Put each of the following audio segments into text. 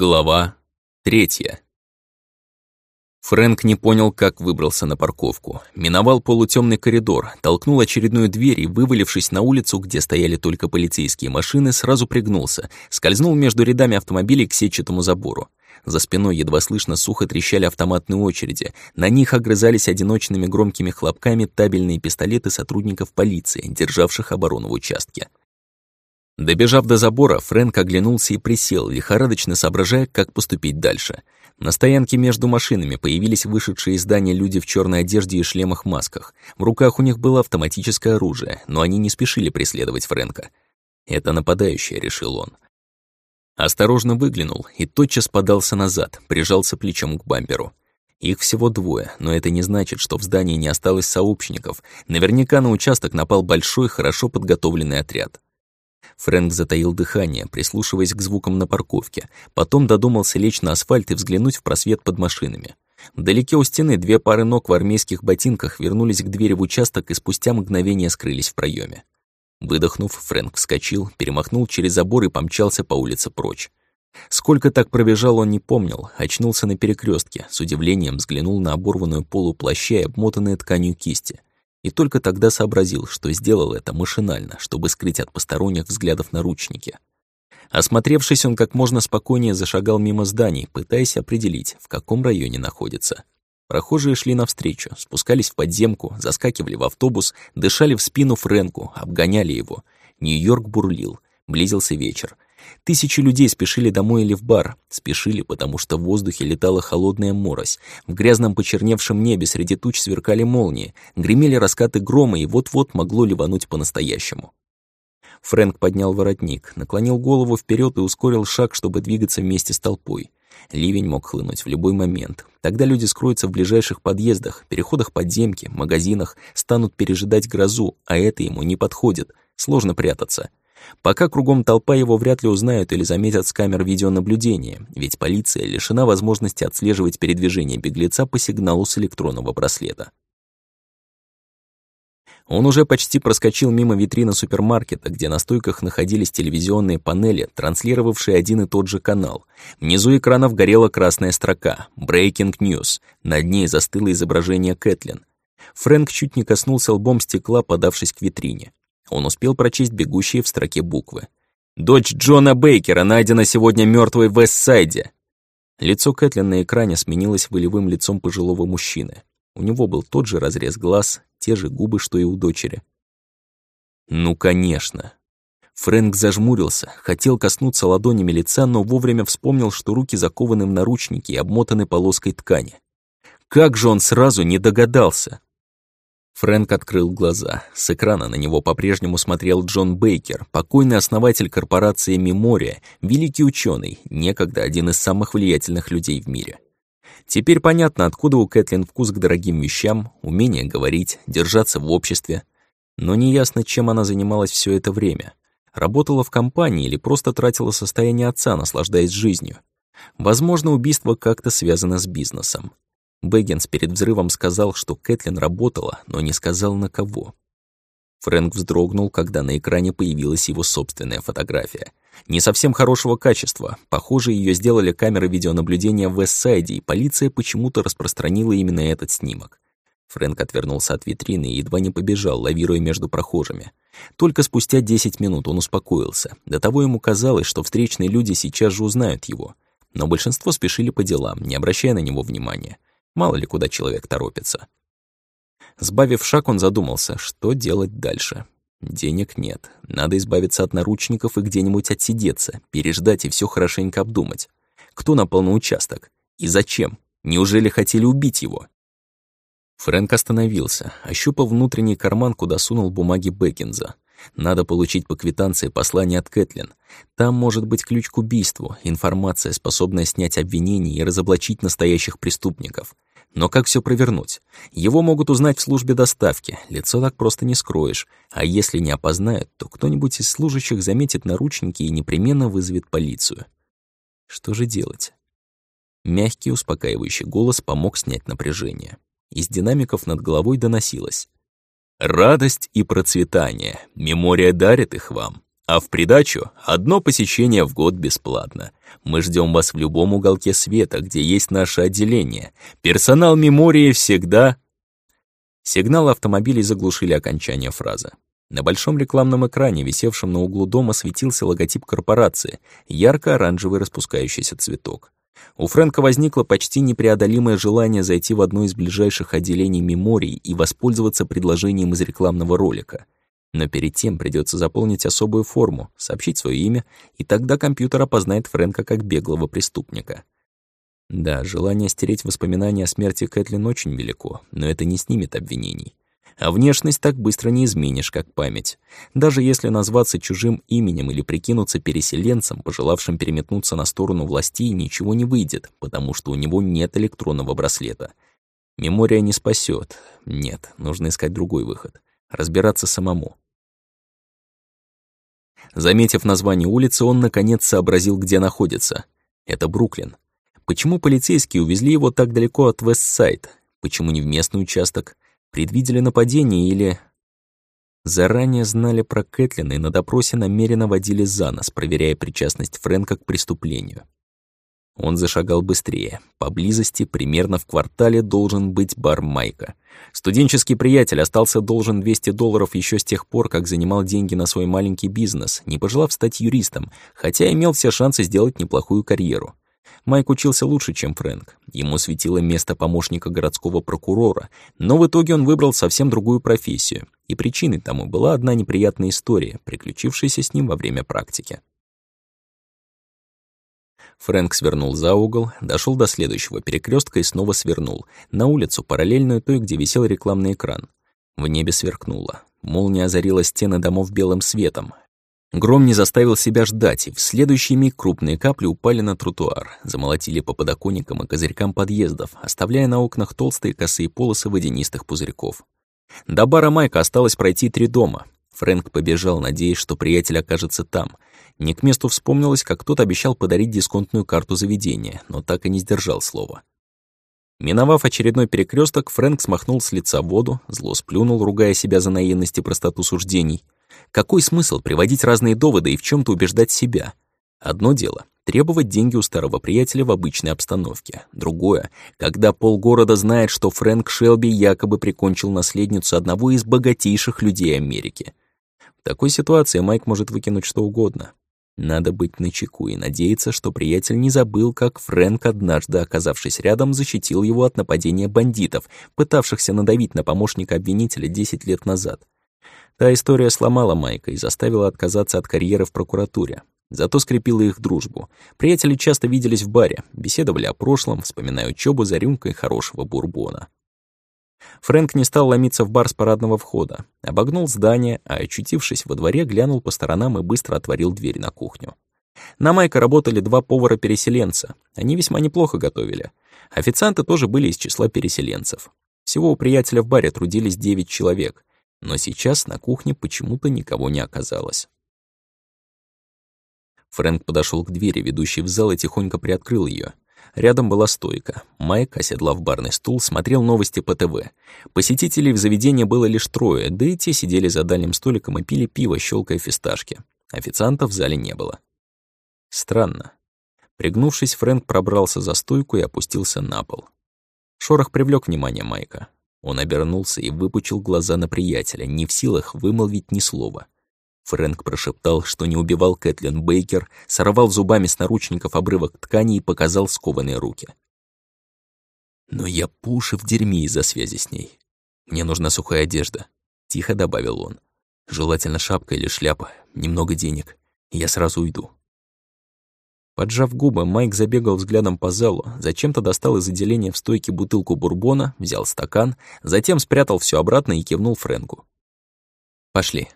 Глава третья. Фрэнк не понял, как выбрался на парковку. Миновал полутемный коридор, толкнул очередную дверь и, вывалившись на улицу, где стояли только полицейские машины, сразу пригнулся, скользнул между рядами автомобилей к сетчатому забору. За спиной едва слышно сухо трещали автоматные очереди. На них огрызались одиночными громкими хлопками табельные пистолеты сотрудников полиции, державших оборону в участке. Добежав до забора, Фрэнк оглянулся и присел, лихорадочно соображая, как поступить дальше. На стоянке между машинами появились вышедшие из здания люди в черной одежде и шлемах-масках. В руках у них было автоматическое оружие, но они не спешили преследовать Фрэнка. «Это нападающий», — решил он. Осторожно выглянул и тотчас подался назад, прижался плечом к бамперу. Их всего двое, но это не значит, что в здании не осталось сообщников. Наверняка на участок напал большой, хорошо подготовленный отряд. Фрэнк затаил дыхание, прислушиваясь к звукам на парковке. Потом додумался лечь на асфальт и взглянуть в просвет под машинами. Вдалеке у стены две пары ног в армейских ботинках вернулись к двери в участок и спустя мгновение скрылись в проеме. Выдохнув, Фрэнк вскочил, перемахнул через забор и помчался по улице прочь. Сколько так пробежал, он не помнил, очнулся на перекрестке, с удивлением взглянул на оборванную полу плаща и обмотанные тканью кисти. И только тогда сообразил, что сделал это машинально, чтобы скрыть от посторонних взглядов наручники. Осмотревшись, он как можно спокойнее зашагал мимо зданий, пытаясь определить, в каком районе находится. Прохожие шли навстречу, спускались в подземку, заскакивали в автобус, дышали в спину Фрэнку, обгоняли его. Нью-Йорк бурлил, близился вечер. Тысячи людей спешили домой или в бар. Спешили, потому что в воздухе летала холодная морось. В грязном почерневшем небе среди туч сверкали молнии, гремели раскаты грома, и вот-вот могло ливануть по-настоящему. Фрэнк поднял воротник, наклонил голову вперед и ускорил шаг, чтобы двигаться вместе с толпой. Ливень мог хлынуть в любой момент. Тогда люди скроются в ближайших подъездах, переходах подземки, магазинах, станут пережидать грозу, а это ему не подходит. Сложно прятаться. Пока кругом толпа его вряд ли узнают или заметят с камер видеонаблюдения, ведь полиция лишена возможности отслеживать передвижение беглеца по сигналу с электронного браслета. Он уже почти проскочил мимо витрины супермаркета, где на стойках находились телевизионные панели, транслировавшие один и тот же канал. Внизу экранов горела красная строка «Breaking News». Над ней застыло изображение Кэтлин. Фрэнк чуть не коснулся лбом стекла, подавшись к витрине. Он успел прочесть бегущие в строке буквы. «Дочь Джона Бейкера найдена сегодня мертвой в Вестсайде». Лицо Кэтлин на экране сменилось волевым лицом пожилого мужчины. У него был тот же разрез глаз, те же губы, что и у дочери. Ну, конечно. Фрэнк зажмурился, хотел коснуться ладонями лица, но вовремя вспомнил, что руки закованы в наручники и обмотаны полоской ткани. Как же он сразу не догадался? Фрэнк открыл глаза. С экрана на него по-прежнему смотрел Джон Бейкер, покойный основатель корпорации «Мемория», великий ученый, некогда один из самых влиятельных людей в мире. Теперь понятно, откуда у Кэтлин вкус к дорогим вещам, умение говорить, держаться в обществе. Но неясно, чем она занималась все это время. Работала в компании или просто тратила состояние отца, наслаждаясь жизнью. Возможно, убийство как-то связано с бизнесом. Бэггинс перед взрывом сказал, что Кэтлин работала, но не сказал на кого. Фрэнк вздрогнул, когда на экране появилась его собственная фотография. Не совсем хорошего качества. Похоже, ее сделали камеры видеонаблюдения в Вестсайде, и полиция почему-то распространила именно этот снимок. Фрэнк отвернулся от витрины и едва не побежал, лавируя между прохожими. Только спустя 10 минут он успокоился. До того ему казалось, что встречные люди сейчас же узнают его. Но большинство спешили по делам, не обращая на него внимания. Мало ли куда человек торопится. Сбавив шаг, он задумался, что делать дальше. Денег нет. Надо избавиться от наручников и где-нибудь отсидеться, переждать и все хорошенько обдумать. Кто напал на участок? И зачем? Неужели хотели убить его? Фрэнк остановился, ощупал внутренний карман, куда сунул бумаги Бекинза. Надо получить по квитанции послание от Кэтлин. Там может быть ключ к убийству, информация, способная снять обвинения и разоблачить настоящих преступников. Но как все провернуть? Его могут узнать в службе доставки, лицо так просто не скроешь. А если не опознают, то кто-нибудь из служащих заметит наручники и непременно вызовет полицию. Что же делать? Мягкий, успокаивающий голос помог снять напряжение. Из динамиков над головой доносилось. «Радость и процветание. Мемория дарит их вам. А в придачу одно посещение в год бесплатно. Мы ждем вас в любом уголке света, где есть наше отделение. Персонал мемории всегда...» Сигнал автомобилей заглушили окончание фразы. На большом рекламном экране, висевшем на углу дома, светился логотип корпорации, ярко-оранжевый распускающийся цветок. У Фрэнка возникло почти непреодолимое желание зайти в одно из ближайших отделений меморий и воспользоваться предложением из рекламного ролика. Но перед тем придется заполнить особую форму, сообщить свое имя, и тогда компьютер опознает Фрэнка как беглого преступника. Да, желание стереть воспоминания о смерти Кэтлин очень велико, но это не снимет обвинений. А внешность так быстро не изменишь, как память. Даже если назваться чужим именем или прикинуться переселенцем, пожелавшим переметнуться на сторону властей, ничего не выйдет, потому что у него нет электронного браслета. Мемория не спасет. Нет, нужно искать другой выход. Разбираться самому. Заметив название улицы, он наконец сообразил, где находится. Это Бруклин. Почему полицейские увезли его так далеко от Вестсайд? Почему не в местный участок? Предвидели нападение или... Заранее знали про Кэтлина и на допросе намеренно водили за нос, проверяя причастность Фрэнка к преступлению. Он зашагал быстрее. Поблизости, примерно в квартале, должен быть бар Майка. Студенческий приятель остался должен 200 долларов еще с тех пор, как занимал деньги на свой маленький бизнес, не пожелав стать юристом, хотя имел все шансы сделать неплохую карьеру. Майк учился лучше, чем Фрэнк. Ему светило место помощника городского прокурора, но в итоге он выбрал совсем другую профессию, и причиной тому была одна неприятная история, приключившаяся с ним во время практики. Фрэнк свернул за угол, дошел до следующего перекрестка и снова свернул, на улицу, параллельную той, где висел рекламный экран. В небе сверкнуло. Молния озарила стены домов белым светом, Гром не заставил себя ждать, и в следующий миг крупные капли упали на тротуар, замолотили по подоконникам и козырькам подъездов, оставляя на окнах толстые косые полосы водянистых пузырьков. До бара Майка осталось пройти три дома. Фрэнк побежал, надеясь, что приятель окажется там. Не к месту вспомнилось, как тот обещал подарить дисконтную карту заведения, но так и не сдержал слова. Миновав очередной перекресток, Фрэнк смахнул с лица воду, зло сплюнул, ругая себя за наивность и простоту суждений — какой смысл приводить разные доводы и в чем то убеждать себя? Одно дело — требовать деньги у старого приятеля в обычной обстановке. Другое — когда полгорода знает, что Фрэнк Шелби якобы прикончил наследницу одного из богатейших людей Америки. В такой ситуации Майк может выкинуть что угодно. Надо быть начеку и надеяться, что приятель не забыл, как Фрэнк, однажды оказавшись рядом, защитил его от нападения бандитов, пытавшихся надавить на помощника обвинителя 10 лет назад. Та история сломала Майка и заставила отказаться от карьеры в прокуратуре. Зато скрепила их дружбу. Приятели часто виделись в баре, беседовали о прошлом, вспоминая учебу за рюмкой хорошего бурбона. Фрэнк не стал ломиться в бар с парадного входа, обогнул здание, а, очутившись во дворе, глянул по сторонам и быстро отворил дверь на кухню. На Майка работали два повара-переселенца. Они весьма неплохо готовили. Официанты тоже были из числа переселенцев. Всего у приятеля в баре трудились девять человек но сейчас на кухне почему-то никого не оказалось. Фрэнк подошел к двери, ведущей в зал, и тихонько приоткрыл ее. Рядом была стойка. Майк, оседлав барный стул, смотрел новости по ТВ. Посетителей в заведении было лишь трое, да и те сидели за дальним столиком и пили пиво, щелкая фисташки. Официанта в зале не было. Странно. Пригнувшись, Фрэнк пробрался за стойку и опустился на пол. Шорох привлек внимание Майка. Он обернулся и выпучил глаза на приятеля, не в силах вымолвить ни слова. Фрэнк прошептал, что не убивал Кэтлин Бейкер, сорвал зубами с наручников обрывок ткани и показал скованные руки. «Но я пуша в дерьме из-за связи с ней. Мне нужна сухая одежда», — тихо добавил он. «Желательно шапка или шляпа, немного денег, и я сразу уйду». Поджав губы, Майк забегал взглядом по залу, зачем-то достал из отделения в стойке бутылку бурбона, взял стакан, затем спрятал все обратно и кивнул Фрэнку. «Пошли».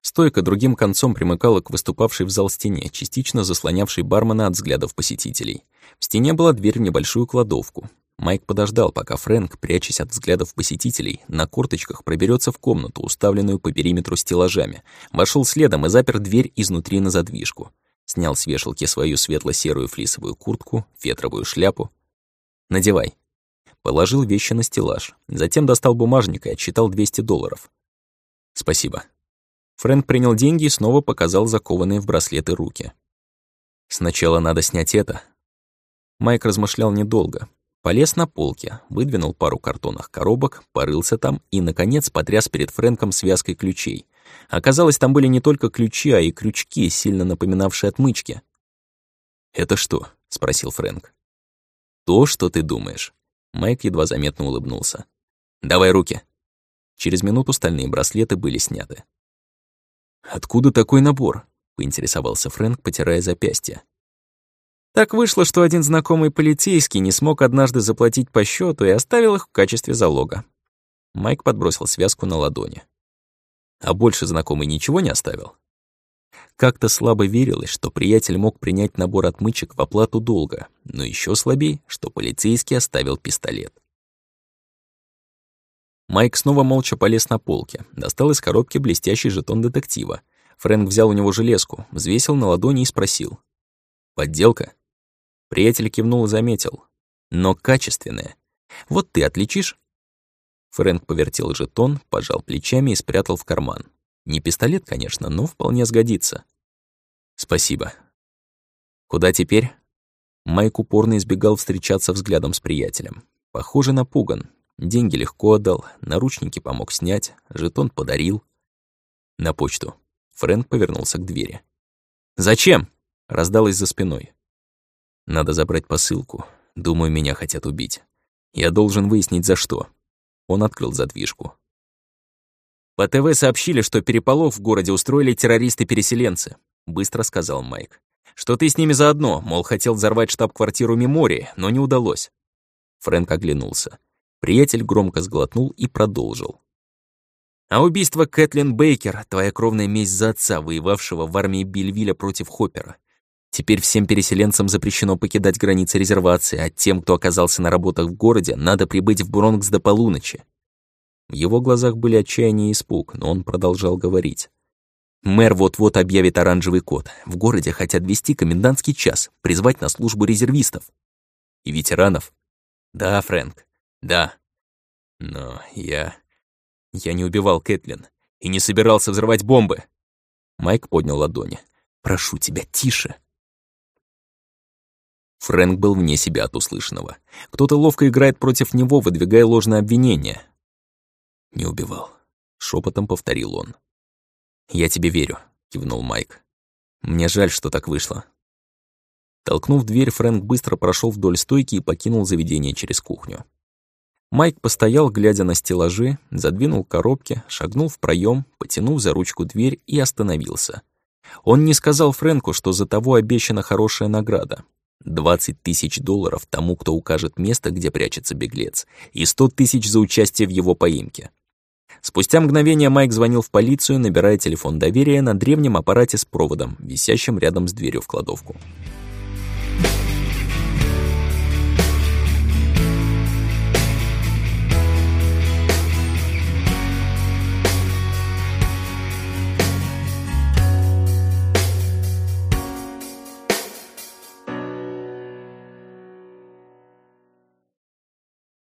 Стойка другим концом примыкала к выступавшей в зал стене, частично заслонявшей бармена от взглядов посетителей. В стене была дверь в небольшую кладовку. Майк подождал, пока Фрэнк, прячась от взглядов посетителей, на корточках проберется в комнату, уставленную по периметру стеллажами, вошел следом и запер дверь изнутри на задвижку. Снял с вешалки свою светло-серую флисовую куртку, фетровую шляпу. «Надевай». Положил вещи на стеллаж, затем достал бумажник и отсчитал 200 долларов. «Спасибо». Фрэнк принял деньги и снова показал закованные в браслеты руки. «Сначала надо снять это». Майк размышлял недолго. Полез на полке, выдвинул пару картонных коробок, порылся там и, наконец, потряс перед Фрэнком связкой ключей. Оказалось, там были не только ключи, а и крючки, сильно напоминавшие отмычки. «Это что?» — спросил Фрэнк. «То, что ты думаешь». Майк едва заметно улыбнулся. «Давай руки». Через минуту стальные браслеты были сняты. «Откуда такой набор?» — поинтересовался Фрэнк, потирая запястье. Так вышло, что один знакомый полицейский не смог однажды заплатить по счету и оставил их в качестве залога. Майк подбросил связку на ладони. А больше знакомый ничего не оставил? Как-то слабо верилось, что приятель мог принять набор отмычек в оплату долга, но еще слабее, что полицейский оставил пистолет. Майк снова молча полез на полке, достал из коробки блестящий жетон детектива. Фрэнк взял у него железку, взвесил на ладони и спросил. «Подделка?» Приятель кивнул и заметил. «Но качественная. Вот ты отличишь?» Фрэнк повертел жетон, пожал плечами и спрятал в карман. Не пистолет, конечно, но вполне сгодится. «Спасибо». «Куда теперь?» Майк упорно избегал встречаться взглядом с приятелем. Похоже, напуган. Деньги легко отдал, наручники помог снять, жетон подарил. На почту. Фрэнк повернулся к двери. «Зачем?» — раздалось за спиной. Надо забрать посылку. Думаю, меня хотят убить. Я должен выяснить, за что. Он открыл задвижку. По ТВ сообщили, что переполох в городе устроили террористы-переселенцы, быстро сказал Майк. Что ты с ними заодно, мол, хотел взорвать штаб-квартиру Мемори, но не удалось. Фрэнк оглянулся. Приятель громко сглотнул и продолжил. А убийство Кэтлин Бейкер — твоя кровная месть за отца, воевавшего в армии Бельвиля против Хоппера. Теперь всем переселенцам запрещено покидать границы резервации, а тем, кто оказался на работах в городе, надо прибыть в Бронкс до полуночи. В его глазах были отчаяние и испуг, но он продолжал говорить. Мэр вот-вот объявит оранжевый код. В городе хотят ввести комендантский час, призвать на службу резервистов. И ветеранов. Да, Фрэнк, да. Но я... Я не убивал Кэтлин и не собирался взрывать бомбы. Майк поднял ладони. «Прошу тебя, тише!» Фрэнк был вне себя от услышанного. Кто-то ловко играет против него, выдвигая ложное обвинение. «Не убивал», — шепотом повторил он. «Я тебе верю», — кивнул Майк. «Мне жаль, что так вышло». Толкнув дверь, Фрэнк быстро прошел вдоль стойки и покинул заведение через кухню. Майк постоял, глядя на стеллажи, задвинул коробки, шагнул в проем, потянув за ручку дверь и остановился. Он не сказал Фрэнку, что за того обещана хорошая награда. 20 тысяч долларов тому, кто укажет место, где прячется беглец, и 100 тысяч за участие в его поимке. Спустя мгновение Майк звонил в полицию, набирая телефон доверия на древнем аппарате с проводом, висящем рядом с дверью в кладовку.